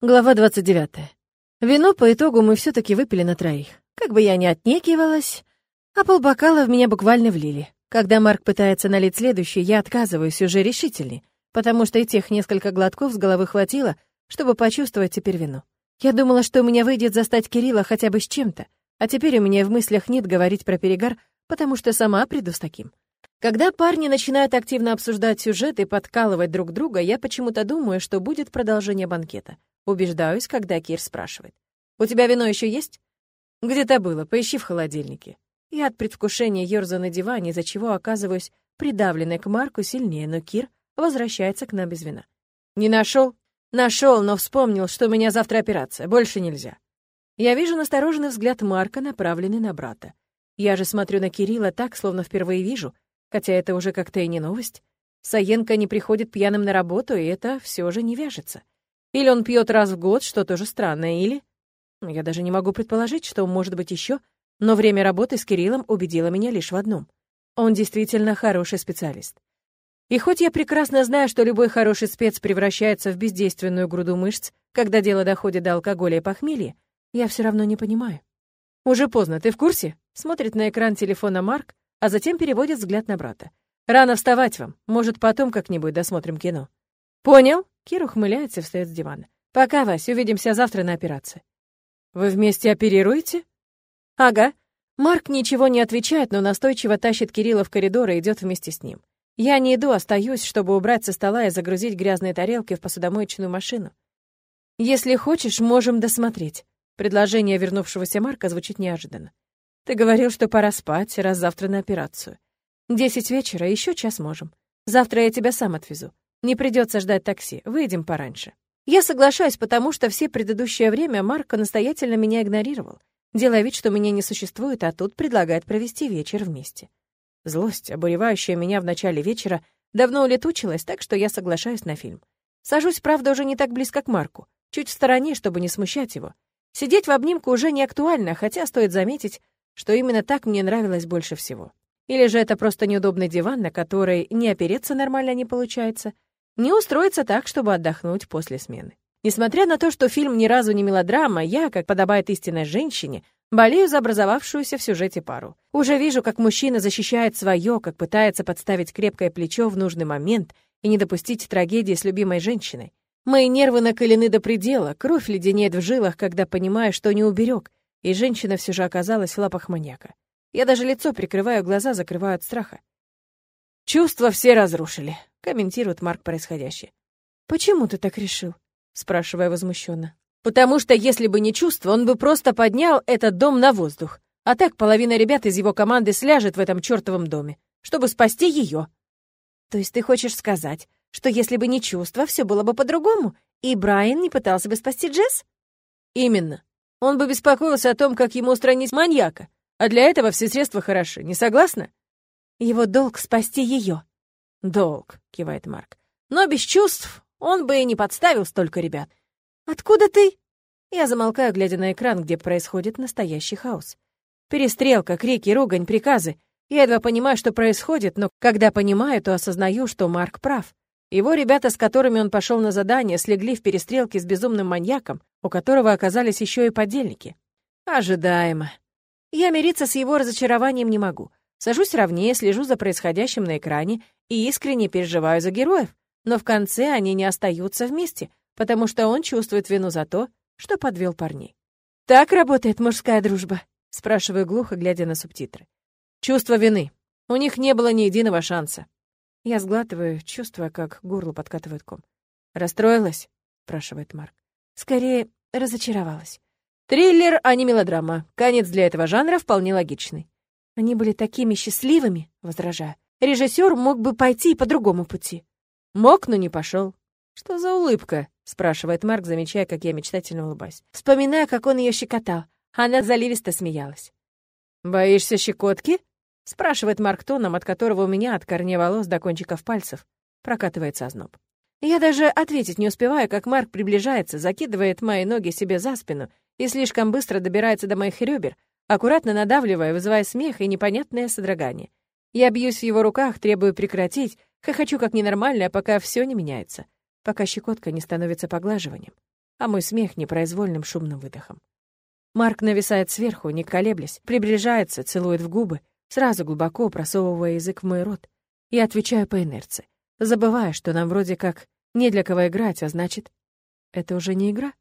Глава 29. Вино по итогу мы все таки выпили на троих. Как бы я ни отнекивалась, а полбокала в меня буквально влили. Когда Марк пытается налить следующий, я отказываюсь уже решительней, потому что и тех несколько глотков с головы хватило, чтобы почувствовать теперь вину. Я думала, что у меня выйдет застать Кирилла хотя бы с чем-то, а теперь у меня в мыслях нет говорить про перегар, потому что сама приду с таким. Когда парни начинают активно обсуждать сюжет и подкалывать друг друга, я почему-то думаю, что будет продолжение банкета — Убеждаюсь, когда Кир спрашивает. «У тебя вино еще есть?» «Где-то было, поищи в холодильнике». Я от предвкушения ёрзаю на диване, из-за чего оказываюсь придавленной к Марку сильнее, но Кир возвращается к нам без вина. «Не нашел? Нашел, но вспомнил, что у меня завтра операция, больше нельзя». Я вижу настороженный взгляд Марка, направленный на брата. Я же смотрю на Кирилла так, словно впервые вижу, хотя это уже как-то и не новость. Саенко не приходит пьяным на работу, и это все же не вяжется. Или он пьет раз в год, что тоже странное, или... Ну, я даже не могу предположить, что может быть еще, но время работы с Кириллом убедило меня лишь в одном. Он действительно хороший специалист. И хоть я прекрасно знаю, что любой хороший спец превращается в бездейственную груду мышц, когда дело доходит до алкоголя и похмелья, я все равно не понимаю. «Уже поздно, ты в курсе?» Смотрит на экран телефона Марк, а затем переводит взгляд на брата. «Рано вставать вам. Может, потом как-нибудь досмотрим кино». «Понял?» Кир ухмыляется и встает с дивана. «Пока, Вась, увидимся завтра на операции». «Вы вместе оперируете?» «Ага». Марк ничего не отвечает, но настойчиво тащит Кирилла в коридор и идет вместе с ним. Я не иду, остаюсь, чтобы убрать со стола и загрузить грязные тарелки в посудомоечную машину. «Если хочешь, можем досмотреть». Предложение вернувшегося Марка звучит неожиданно. «Ты говорил, что пора спать, раз завтра на операцию. Десять вечера, еще час можем. Завтра я тебя сам отвезу. Не придется ждать такси, выйдем пораньше. Я соглашаюсь, потому что все предыдущее время Марко настоятельно меня игнорировал, делая вид, что меня не существует, а тут предлагает провести вечер вместе. Злость, обуревающая меня в начале вечера, давно улетучилась, так что я соглашаюсь на фильм. Сажусь, правда, уже не так близко к Марку, чуть в стороне, чтобы не смущать его. Сидеть в обнимку уже не актуально, хотя стоит заметить, что именно так мне нравилось больше всего. Или же это просто неудобный диван, на который не опереться нормально не получается — не устроиться так, чтобы отдохнуть после смены. Несмотря на то, что фильм ни разу не мелодрама, я, как подобает истинной женщине, болею за образовавшуюся в сюжете пару. Уже вижу, как мужчина защищает свое, как пытается подставить крепкое плечо в нужный момент и не допустить трагедии с любимой женщиной. Мои нервы накалены до предела, кровь леденеет в жилах, когда понимаю, что не уберег, и женщина все же оказалась в лапах маньяка. Я даже лицо прикрываю, глаза закрываю от страха. Чувства все разрушили комментирует Марк происходящее. «Почему ты так решил?» — спрашивая возмущенно. «Потому что если бы не чувство, он бы просто поднял этот дом на воздух. А так половина ребят из его команды сляжет в этом чертовом доме, чтобы спасти ее. То есть ты хочешь сказать, что если бы не чувство, все было бы по-другому, и Брайан не пытался бы спасти Джесс? Именно. Он бы беспокоился о том, как ему устранить маньяка. А для этого все средства хороши, не согласна? Его долг — спасти ее. «Долг», — кивает Марк. «Но без чувств он бы и не подставил столько ребят. Откуда ты?» Я замолкаю, глядя на экран, где происходит настоящий хаос. Перестрелка, крики, ругань, приказы. Я едва понимаю, что происходит, но когда понимаю, то осознаю, что Марк прав. Его ребята, с которыми он пошел на задание, слегли в перестрелке с безумным маньяком, у которого оказались еще и подельники. Ожидаемо. Я мириться с его разочарованием не могу. Сажусь ровнее, слежу за происходящим на экране и искренне переживаю за героев, но в конце они не остаются вместе, потому что он чувствует вину за то, что подвел парней. «Так работает мужская дружба?» — спрашиваю глухо, глядя на субтитры. «Чувство вины. У них не было ни единого шанса». Я сглатываю, чувствуя, как горло подкатывает ком. «Расстроилась?» — спрашивает Марк. «Скорее, разочаровалась. Триллер, а не мелодрама. Конец для этого жанра вполне логичный. Они были такими счастливыми, возражаю. Режиссер мог бы пойти по другому пути. Мог, но не пошел. Что за улыбка? спрашивает Марк, замечая, как я мечтательно улыбаюсь. Вспоминая, как он ее щекотал. Она заливисто смеялась. «Боишься щекотки?» — спрашивает Марк тоном, от которого у меня от корней волос до кончиков пальцев прокатывается озноб. Я даже ответить не успеваю, как Марк приближается, закидывает мои ноги себе за спину и слишком быстро добирается до моих ребер, аккуратно надавливая, вызывая смех и непонятное содрогание. Я бьюсь в его руках, требую прекратить, хохочу как ненормальная, пока все не меняется, пока щекотка не становится поглаживанием. а мой смех непроизвольным шумным выдохом. Марк нависает сверху, не колеблясь, приближается, целует в губы, сразу глубоко просовывая язык в мой рот. Я отвечаю по инерции, забывая, что нам вроде как не для кого играть, а значит, это уже не игра.